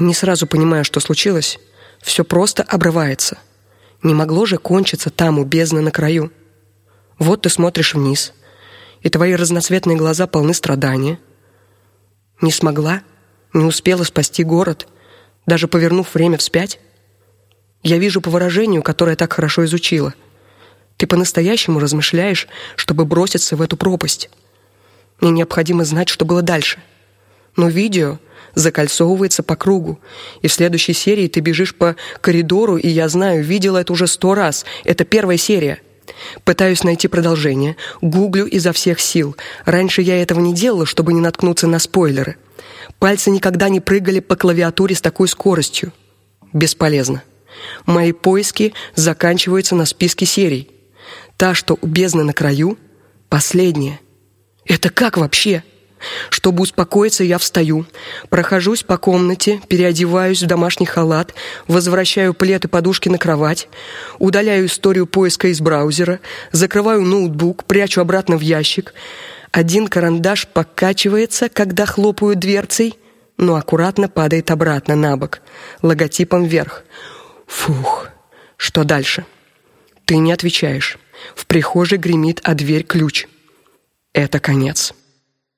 Не сразу понимаю, что случилось. Все просто обрывается. Не могло же кончиться там у бездны на краю. Вот ты смотришь вниз, и твои разноцветные глаза полны страдания. Не смогла, не успела спасти город, даже повернув время вспять. Я вижу по выражению, которое так хорошо изучила. Ты по-настоящему размышляешь, чтобы броситься в эту пропасть. Мне необходимо знать, что было дальше. Но видео закольцовывается по кругу, и в следующей серии ты бежишь по коридору, и я знаю, видела это уже сто раз. Это первая серия. Пытаюсь найти продолжение, гуглю изо всех сил. Раньше я этого не делала, чтобы не наткнуться на спойлеры. Пальцы никогда не прыгали по клавиатуре с такой скоростью. Бесполезно. Мои поиски заканчиваются на списке серий. Та, что у бездны на краю, последняя. Это как вообще? Чтобы успокоиться, я встаю, прохожусь по комнате, переодеваюсь в домашний халат, возвращаю плед и подушки на кровать, удаляю историю поиска из браузера, закрываю ноутбук, прячу обратно в ящик. Один карандаш покачивается, когда хлопаю дверцей, но аккуратно падает обратно на бок, логотипом вверх. Фух. Что дальше? Ты не отвечаешь. В прихожей гремит о дверь ключ. Это конец.